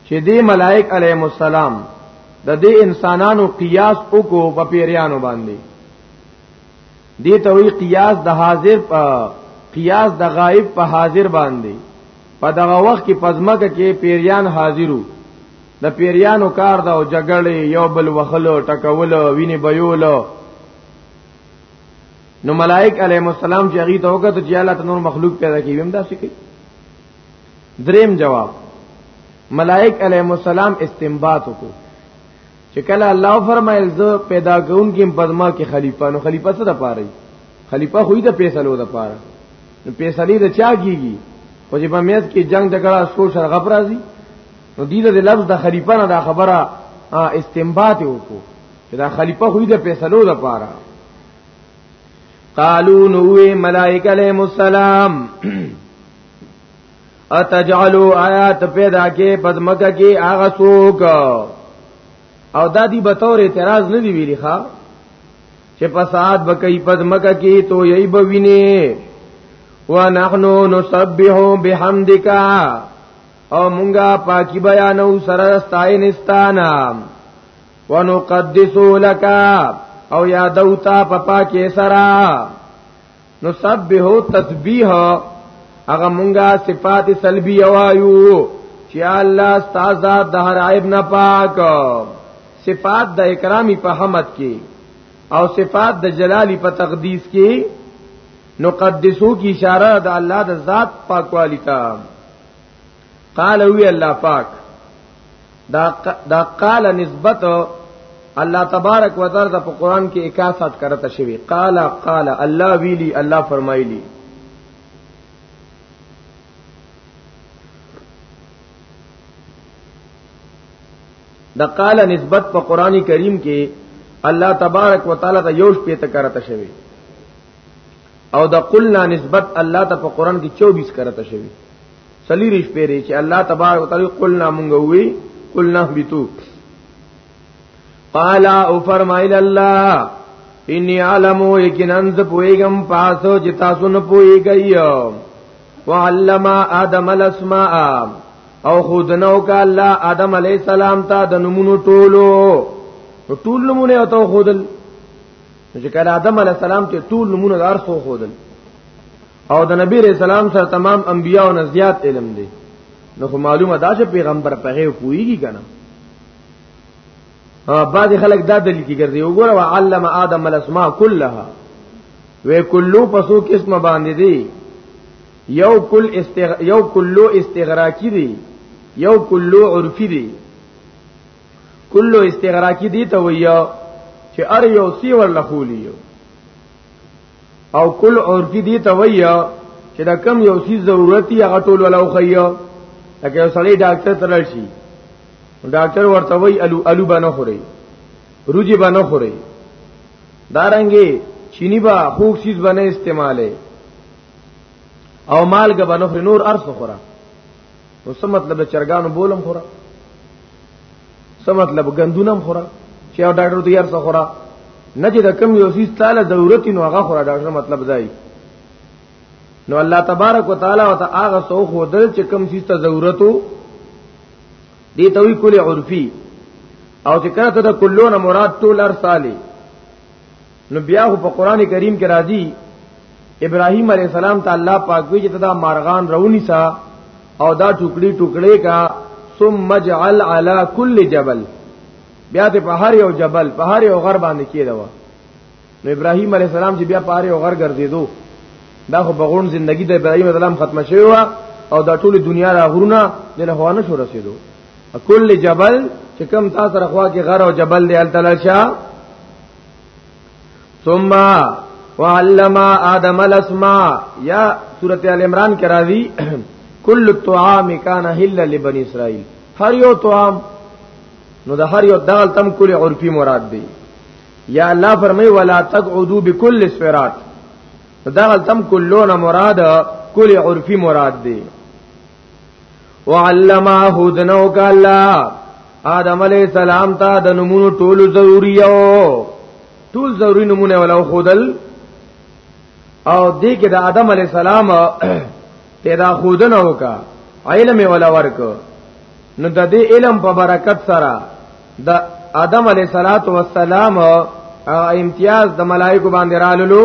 چې دی ملائک علیهم السلام د دې انسانانو قیاس وکړو په پیریانو باندې دې ته وی قیاس د حاضر په قیاس د غائب په حاضر باندې په دغه وخت کې پزماکه کې پیریان حاضرو د پیریانو کار دا او جګړې یو بل وخلو ټکولو ویني بيولو نو ملائک علیهم السلام چې هغه ته وکړه چې الله تنور مخلوق پیدا کیوم دا سکی دریم جواب ملائک علیهم السلام استنباط وکړو چې کله الله فرمایل زه پیدا کوم کې پدما کې خلیفہ نو خلیفہ څه د پاره خلیفہ خو یې د پیسلو د پاره نو پیسلې د چا کیږي خو چې په میز کې جنگ جګړه سوچ غبرازي نو دې د لفظ د خلیفہ نه دا خبره استنباط وکړو چې دا خلیفہ خو دې فیصلو د پاره قالو نو ملائکه علیهم السلام اتجعلوا آیات پیدا کې پدمکه کې هغه څوک او دادی به تور اعتراض نه دی ویلی ښا چې فساد بکې پدمکه کې تو یی بوینه ونحنو نسبحو بحمدکا او مونږه پاکي بیانو سره ستاینستانا ونقدسو لك او یادو تا په پاکي سره نسبحو تسبیح هغه مونږه صفات سلبی وایو چې الله استاد د هر عیب نه پاک صفات د اکرامی په حمد کې او صفات د جلالی په تقدیس کې نقدسو کی اشاره د الله د ذات پاکوالی ته قال وی الله پاک دا دا قال نسبت الله تبارک و تعالی په قران کې 61 کرته شوی قال قال الله ویلی الله فرمایلی د قال نسبت په قران کریم کې الله تبارک وتعالى ته یوش پیته کرته شوی او د قلنا نسبت الله ته په قران کې 24 کرته شوی سلی ریش پیری چې الله تبارک وتعالى قلنا مونږ وی قلنا بیتو قال او فرمایل الله انی علم یقینا ز پویګم پاسو چې تاسو نه پویګی وعلم آدم الاسماء او خود نو کا الله آدم علی السلام ته د نمونو ټولو ټول نمونه او تو خودل چې کله آدم علی السلام ته ټول نمونه دار سو خودل او د نبی رسول سلام سره تمام انبیا او نزیات علم دی نو خو معلومه دا چې پیغمبر په هغه پویږي کنه ها بعد خلک دا دلیل کی ګرځي وګوره وعلم آدم الاسماء كلها وې کلو پسو قسم باندې دی یو کل استغ... یو کلو استغراقی دی یو کلو عرفی دی کلو استغراقی دی ته ویو چې ار یو سی ورله خولی یو او کل عرفی دی ته ویو چې دا کم یو سی ضرورتي هغه ټول ولا خویو لکه یو سړی ډاکټر ته راشي ډاکټر ورته وی الو الو باندې خوري روجي باندې خوري دارنګي چینی با خوک چیز باندې استعماله او مالګه باندې نور ارس خورا نو څه مطلب چرګانو بولم خورا څه مطلب غندونم خورا چې او ډاکټر ته یار څه خورا نه چې د کم یو سیس تعالی ضرورت نو هغه خورا ډاکټر مطلب ځای نو الله تبارک وتعالى او ته هغه سو خو دل چې کم سیس ته ضرورت وو دې توي کول عرفي او چې کړه ته د کلون مراد ټول ارسالي نو بیا خو په قران کریم کې راځي ابراهیم علی السلام ته الله پاک وی چې دا مارغان رونی سا او دا ټوکړي ټوکړي کا ثم اجعل على كل جبل بیا ته په هر یو جبل په هر یو غر باندې کېدو نو ابراهیم علی السلام چې بیا په هر یو غر ګرځیدو دا خو بغون زندگی د ابراهیم علی السلام ختم شوی و او دا ټول دنیا را غرونه د له هوانه شو رسیدو کل جبل چې کم تاسو رخوا کې غر او جبل دی التلشا ثم وعلم آدم الاسماء یا سورۃ ال عمران کې راځي کل الطعام کان حل لبنی اسرائیل هر یو طعام نو د هر یو دال تم کل عرفی مراد دی یا الله فرمای ولا تقعدوا بكل صراط دال تم کلون مراد کل عرفی مراد دی وعلمه دنو کالا آدم علیہ السلام ته د نمونو ټول ضروری او ټول ضروری نمونه ولا خودل او دې کې د آدم علیہ السلام ته دا خودنه وکا علم ولا ورک نو د دې علم په برکت سره د آدم علیہ الصلات والسلام امتیاز د ملائکه باندې راللو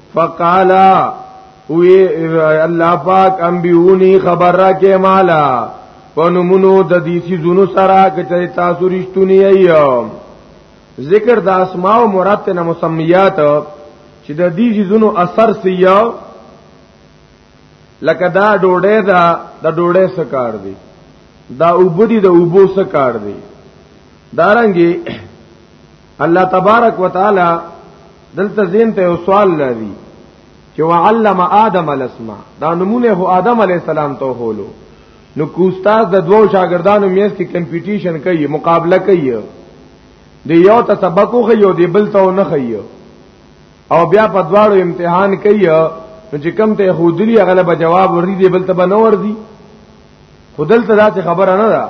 فقالا وی الله پاک انبیونی خبر را کې مالا پنمونو د دې سيزونو سره کچې تاسو رښتونی ایو ذکر د اسماء او مراد نه مسمیات چې د دې سيزونو اثر سیو لکه دا ډوډۍ دا د ډوډۍ سکار دی دا وبدي د وبو سکار دی دارنګي الله تبارک وتعالى دلته زین ته سوال لري چې وعلم آدم الاسماء دا نمونه هو آدم علی السلام ته هولو نو کوستاز د دوو شاګردانو میس کې کمپټیشن کوي مقابله کوي دی یو ته سبق خو یو دی بل ته نه خي او بیا په دواړو امتحان کوي نو چې کم ته خودلی غلبه جواب ورې دی بل ته بنور دی خودل ته ذات خبره نه ده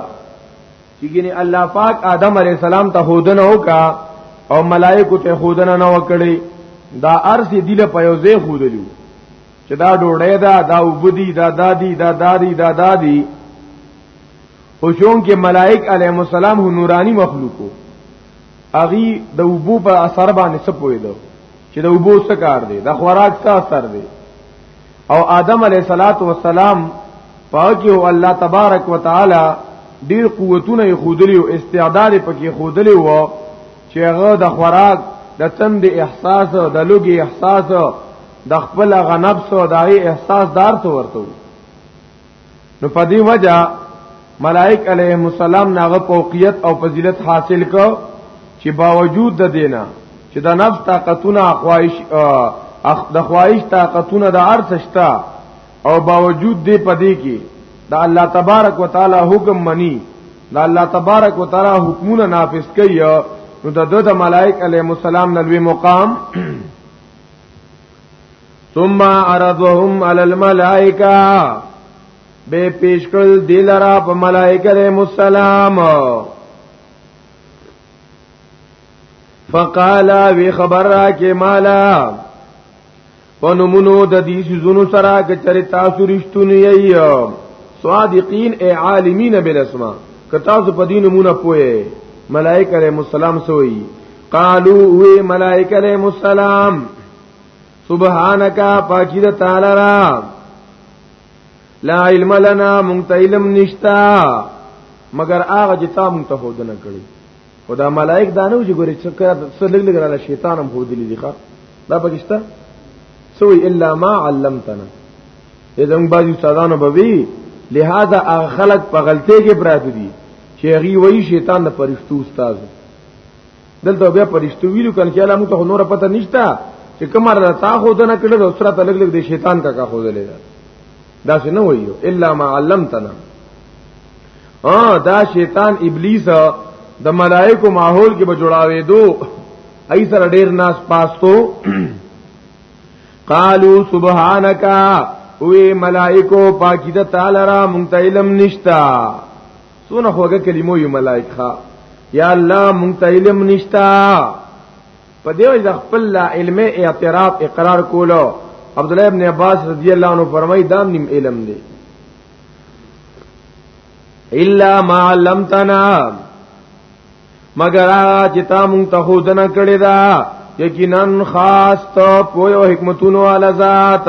چې ګینه الله پاک آدم علی السلام ته خودنه وکا او ملائکه ته خودنه نه وکړي دا ارث دی له پیوځه خودلو چې دا ډوړې دا دا وبدي دا دادی دا دادی دا دادی او چون کې ملائک علیهم السلام هو نورانی مخلوقو اغي د وبو په اثر باندې سپوي دو چې د وبو څه کار دی د خوراک څه اثر دی او آدم علیه الصلاۃ والسلام پاکي او الله تبارک وتعالى ډیر قوتونه خودلی او استعداد پکې خودلی وو چې هغه د خوراک د تند احساس د لوګي احساس د خپل غنبس او دای احساس دار ته ورته نو په دې وجہ ملائک علیهم السلام ناغه فوقیت او فضیلت حاصل کو چې باوجود د دینا چې د نفس طاقتونه خواهش د خواهش طاقتونه د ارث شتا او باوجود دې پدې کې د الله تبارک وتعالى حکم منی د الله تبارک وتعالى حکمونه نافذ کوي نو د د ملائک علیهم السلام نلوي مقام ثم عرضهم على الملائکه به پیش کړل دلرا په ملائکه علیهم السلام فقال وی خبر را کې مالا پنمونو د دې سيزونو سره کې چر تاسو رښتونی یې صادقین ای عالمین بالاسماء که تاسو په دین مونږه پوهه ملائکه علیهم السلام سوئی قالو وی ملائکه علیہ السلام سبحانك پاکی د تعالی را لا علم لنا مونږ ته علم نشتا مگر هغه چې تا مونږ ته خودنه کړی خدا ملائک دانو چې ګوري چې څه لګ لګ را شیطان هم خودلی دی ښا دا پکشته سوی الا ما علمتنا اذن بعض استادانو به وی لہذا هغه خلق په غلطه کې پراته دي چې هغه وایي شیطان د فرشتو استاد دی دلته بیا پرشتو ویلو کله چې علامه ته نور پته نشتا چې کمر را تا خو دنه کړل او سره تلګ لګ د شیطان کا کا خو دلې دا څه نه وایو الا ما علمتنا ها دا شیطان ابلیس د ملائکو ماحول کې بجوړاوې دو ای سره ډیر ناس پاستو قالو سبحانك وی ملائکو پاکی د تعالی را مونږ ته علم نشتا سونه خوګه کلمو یو ملائک ښا یا الله مونږ ته علم نشتا په دې وجه خپل لا علم اعتراف اقرار کولو عبد الله ابن عباس رضی الله عنه فرمای دام نیم علم دی الا ما علمتنا مگر چې تا مونږ ته خودنه کړی دا یقینا خاص ته پوهه او حکمتونو علی ذات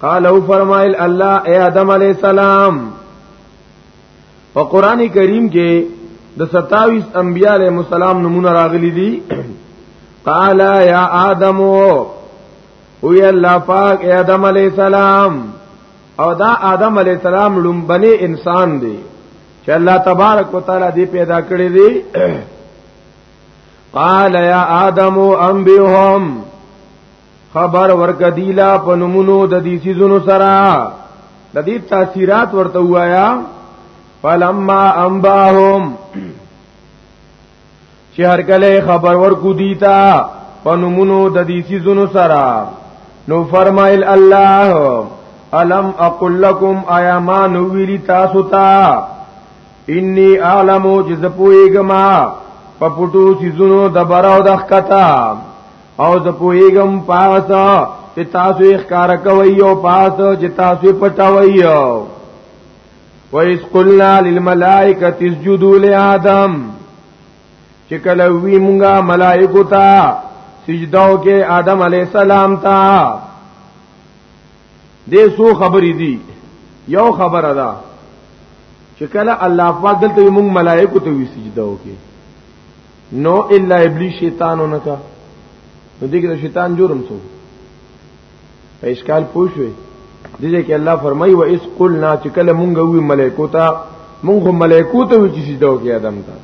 قالو فرمایل الله اے آدم علی السلام په قران کریم کې د 27 انبیاء علیهم السلام نمونه راغلي دي قال یا آدم او یا الله پاک اے آدم علی السلام او دا آدم علی السلام لومبني انسان دی چې الله تبارک وتعالى دی پیدا کړی دی قال یا آدم انبئهم خبر ورکدیلا په نمونو د دې سيزونو سره د دې تاثیرات ورته وایا فلما انباهم چې هر کله خبر ورکو دیتا په نمونو د دې سيزونو سره نو فرمایل الله الم اقول لكم ايا ما نو ویلی تاسو ته انی اعلم جزپویګما په پټو سيزونو د براو د خطا او د پویګم پاسا چې تاسو یې ښکار کوي او پاسا چې تاسو یې پټوي وَإِذْ قُلْنَا لِلْمَلَائِكَةِ اسْجُدُوا لِآدَمَ چې کله وی مونږه ملائکو ته سجده وکې آدم علی السلام ته دې سو خبرې دي یو خبره ده چې کله الله پاک دلته موږ ملائکو ته وی سجده وکې نو الا ابلیس شیطانو نکا نو دغه شیطان جرم سو په اشکال پوښوي دې کې الله فرمایي و اس قلنا چې کله مونږ وی ملائکو ته مونږ ملائکو ته وی چې سجده وکړي آدم ته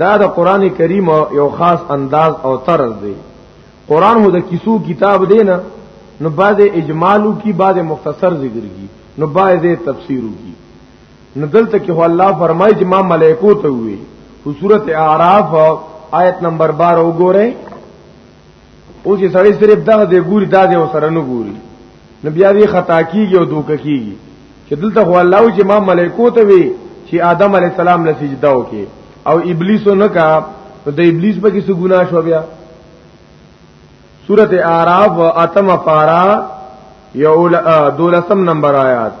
دا د قران کریم یو خاص انداز او طرز دی قران هو د کیسو کتاب دی نه نو بعد اجمالو کی بعد مختصر ذکر کی نو بعد تفسیرو کی نو دلته کې الله فرمایي چې ما ملائکو ته وی په سورته اعراف آیت نمبر 12 وګورئ او چې سړی صرف دغه دی ګوري دا دی وسره نه ګوري نو بیا دې خطا کیږي او دوک کیږي چې دلته خو الله چې ما ملائکو ته وی چې آدم علی السلام له سجده وکي او ابلیس نه کا نو د ابلیس په کې څه ګناه شو بیا سورته اعراف اتم پارا یو دولسم نمبر آیات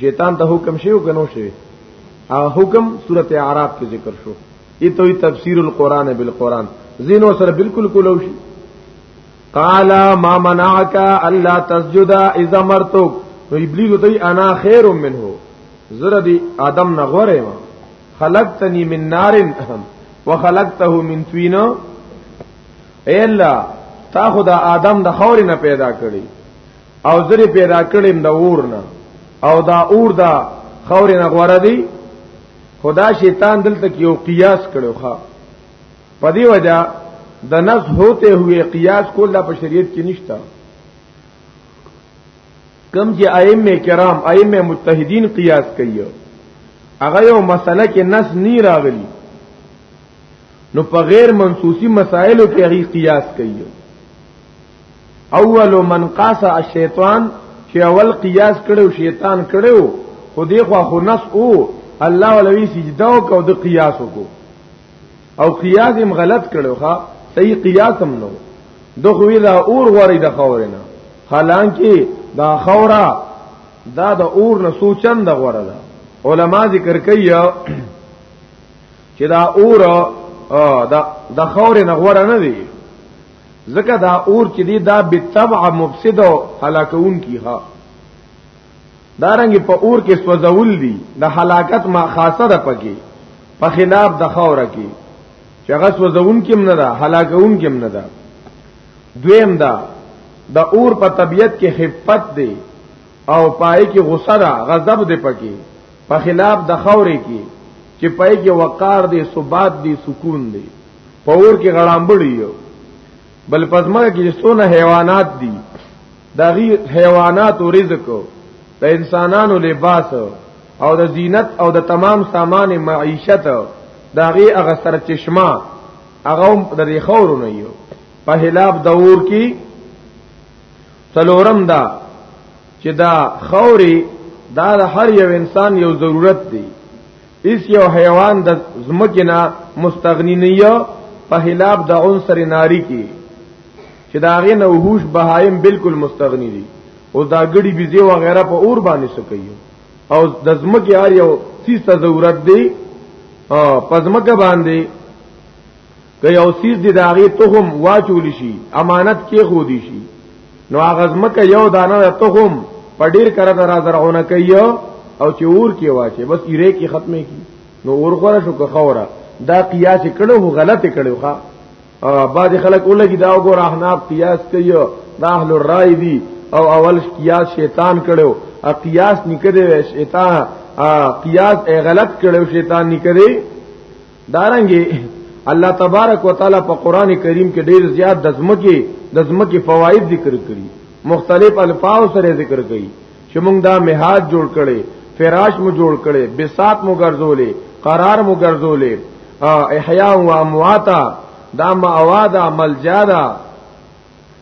شیطان ته حکم شیو کنو شی او حکم سورته اعراف کې ذکر شو ایتوی تفسیر القرآن بالقرآن زینو سره بالکل کولو شي قال ما منعك الا تسجد اذا مرتك نو ابلیس ته انا خیر منه زره دی ادم نه غوره ما خلقتنی من نار وخلقته من طين الا تا خدا ادم د خور نه پیدا کړی او زری پیدا کړم د اور نه او دا اور دا خور نه غوړه دی خدا شیطان دلته یو قیاس کړو ښا په دی وجہ د نس ہوتے ہوئے قیاس کول په شریعت کې نشتا کم چې ائمه کرام ائمه متحدین قیاس کوي هغه یو مسله کې نس نی راغلی نو په غیر منسوسی مسائلو کې هغه قیاس کوي اول من قاس الشیطان چې اول قیاس کړو شیطان کړو خو دی خو خو نس او الله ولوی سجده او کو د قیاس کو او قیاس هم غلط کړو ها صحیح قیاس هم نو دو خو دا اور غوري د خورنه حالانکه دا خورا دا د اور نه سوچن د غوره ده علما ذکر کوي چې دا اور دا د خورې نه غوره نه دی ځکه دا اور چې دی دا بتبع مفسد او هلاکون کیها دارنګ په اور کې سوځول دي د هلاکت ما خاصه ده پکې په خلاف د خور کې چې هغه سوځون کې نه ده هلاکون کې نه ده دویم دا د اور په طبیعت کې خفت دی او پای کې غصه ده غضب دی پکې په خلاف د خور کې چې پای کې وقار دی ثبات دی سکون دی په اور کې غړامبړي یو بل پزما کې څونه حیوانات دي دا غي حیوانات او رزق د انسانانو لباس او د زینت او د تمام سامان معیشت دا غي هغه سرچشمه هغه د ریخورو نه یو په هلاب د اور کې څلورم دا چې دا خوري دا هر یو انسان یو ضرورت دی اس یو حیوان د زمکنا مستغنی نه یو په خلاف د عنصر ناری کی چې دا غي نه وحوش بهایم بالکل مستغنی دي او دا ګړي بيزي و غیره په اور باندې سکي او د زمکه یار یو سیس ته ضرورت دی او پزمکه باندې که یو سیز دی داغی تخم واچول شي امانت کې خو دی شي نو هغه ځمکه یو دانه تخم په ډیر کړه درا زرعونه کوي او چې اور کې واچي بس ایره کې ختمه کی نو اور غره شو که خوره دا قیاس کړو هو غلط کړو ښا بعض خلک ولګي دا وګور احناف قیاس کوي دا اهل الرای دي او اول قیاس شیطان کړو ا قیاس نکړي شیطان قیاس غلط کړو شیطان نکړي دارنګي الله تبارک وتعالى په قران کریم کې ډیر زیات د زمکه د زمکه فواید ذکر کړي مختلف الفاظ سره ذکر کړي چې موږ دا میحاج جوړ کړي فراش مو جوړ کړي بسات مو ګرځولې قرار مو ګرځولې احیا و امواتا دا ما اوادا ملجادا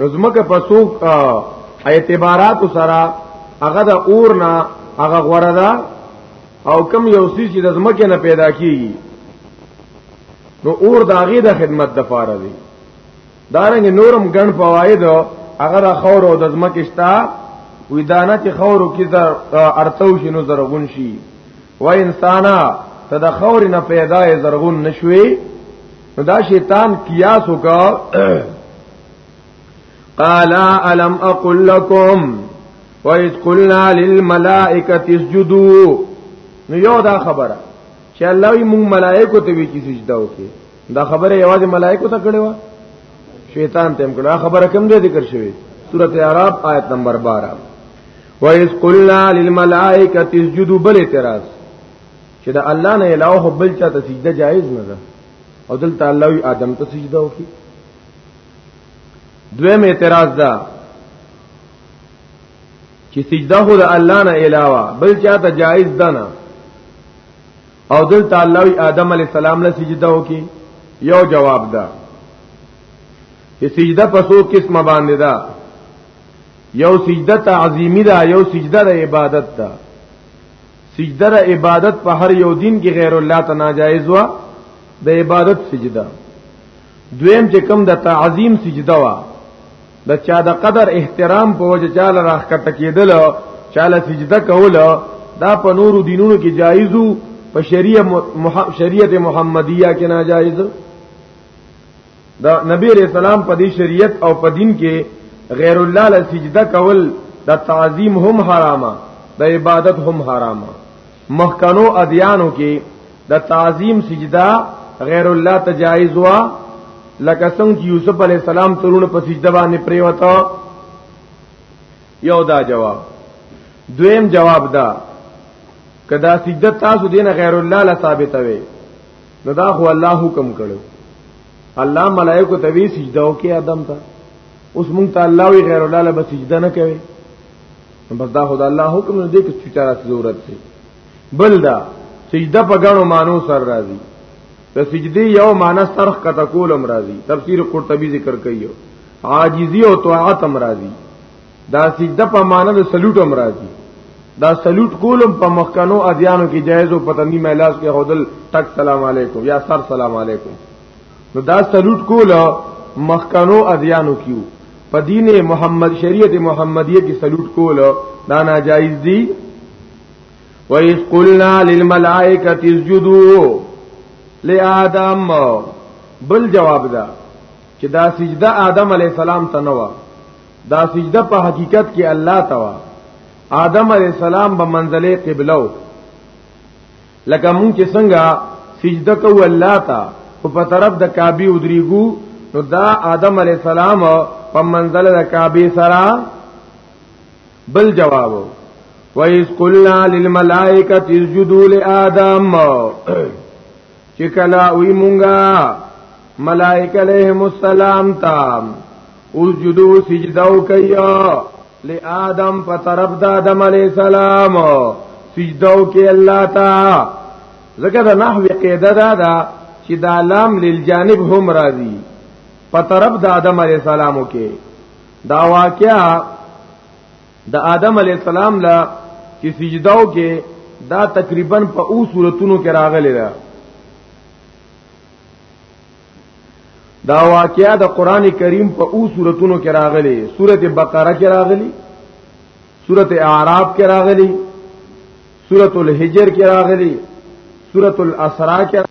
نو زمکه په سوق اعتبارات سره هغه د اور نه هغه غوړه ده او کم یو سیس چې د زمکه نه پیدا کیږي نو اور د هغه د خدمت د فاره دی دارنګ نورم ګڼ فواید هغه د خور او د زمکه شتا وی دانه چې خورو کې زر ارتو شي نو زرغون شي و انسانا ته د خور نه پیدا زرغون نشوي نو دا شیطان قیاس وکا قال الم اقل لكم واذ قلنا للملائکه اسجدوا نو یو دا خبره چې الله یې مون ملائکه ته وی چې سجده وکي دا خبره یوازې ملائکه ته کړې و شیطان ته هم کړه خبره کوم دې ذکر شوی سورته اعراف آیت نمبر 12 وَإِذْ قُلْنَا لِلْمَلَائِكَةِ اسْجُدُوا بَلِ اعتراض چې د الله نه علاوه خو بل چا ته سجده جایز نه ده او دلته الله وی آدم ته سجده وکړي دویم اعتراض ده چې سجده خو د الله نه علاوه بل چا ته جایز ده نه او دلته الله وی آدم علی السلام له سجده وکړي یو جواب ده چې سجده په څو قسمه باندې ده یو سجده تعظیمی ده یو سجده د عبادت ده سجده را عبادت په هر یو دین کې غیر الله ته ناجایز وا د عبادت سجده دویم چې کم د تعظیم سجده وا د چا د قدر احترام په وجه چاله راخکته کېدل چاله سجده کول دا په نورو دینونو کې جایزو په شریعت محمدیه کې ناجایز دا نبی علیہ السلام په دې شریعت او په دین کې غیر الله له سجده کول د تعظیم هم حرامه د عبادت هم حرامه مخکنو ادیانو کې د تعظیم سجده غیر الله ته جایز وا لکه څنګه چې یوسف علی السلام ترونه په سجده باندې پریوتا یو دا جواب دویم جواب دا کدا سجده تاسو دین غیر الله لا ثابتوي نو دا خو الله حکم کړو الله ملائکه ته وی سجده وکي آدم ته اوس مونږ ته الله وی غیر الله له سجده نه کوي بس دا خدای الله حکم نه دی چې چاره ضرورت دی بل دا سجده په غاڼو مانو سر راځي د سجدي یو معنی سرخ کته کولم راځي تفسیر قرطبي ذکر کوي عاجزی او طاعت امراضی دا سجده په معنا د سلوټ هم راځي دا سلوټ کولم په مخکنو ادیانو کې جایز او پتنی ملاس کې هودل تک سلام علیکم یا سر سلام علیکم نو دا سلوټ کول مخکنو ادیانو کیو په دین محمد شریعت محمدیه کې سلوټ کول دا ناجایز دی و اذ قلنا للملائکه اسجدوا لآدم بل جواب دا چې دا سجده آدم علی السلام ته نه و دا سجده په حقیقت کې الله توا آدم علی السلام به منزله قبله لکه مونږ چې څنګه سجده کوو الله ته او په طرف د کعبه ودریګو نو دا آدم علی السلام په منزله د کعبه سره بل جواب وَإِذْ قُلْنَا لِلْمَلَائِكَةِ اسْجُدُوا لِآدَمَ چې کلا وی مونږه ملائک علیہم السلام تا اسجدو سجدو کیا لآدم په طرف د آدم علی السلام سجدو کې الله تا زکه دا نحو قاعده دا دا چې دا لام للجانب هم راځي په طرف د آدم علی السلام کې دا واقعا د آدم علی السلام لا چې سجداو کې دا تقریبا په او صورتونو کې راغلی دا دا واقعیا د قران کریم په او صورتونو کې راغلی سورته بقره کې راغلی سورته اعراف کې راغلی سورته الحجر کې راغلی سورته الاسراء کې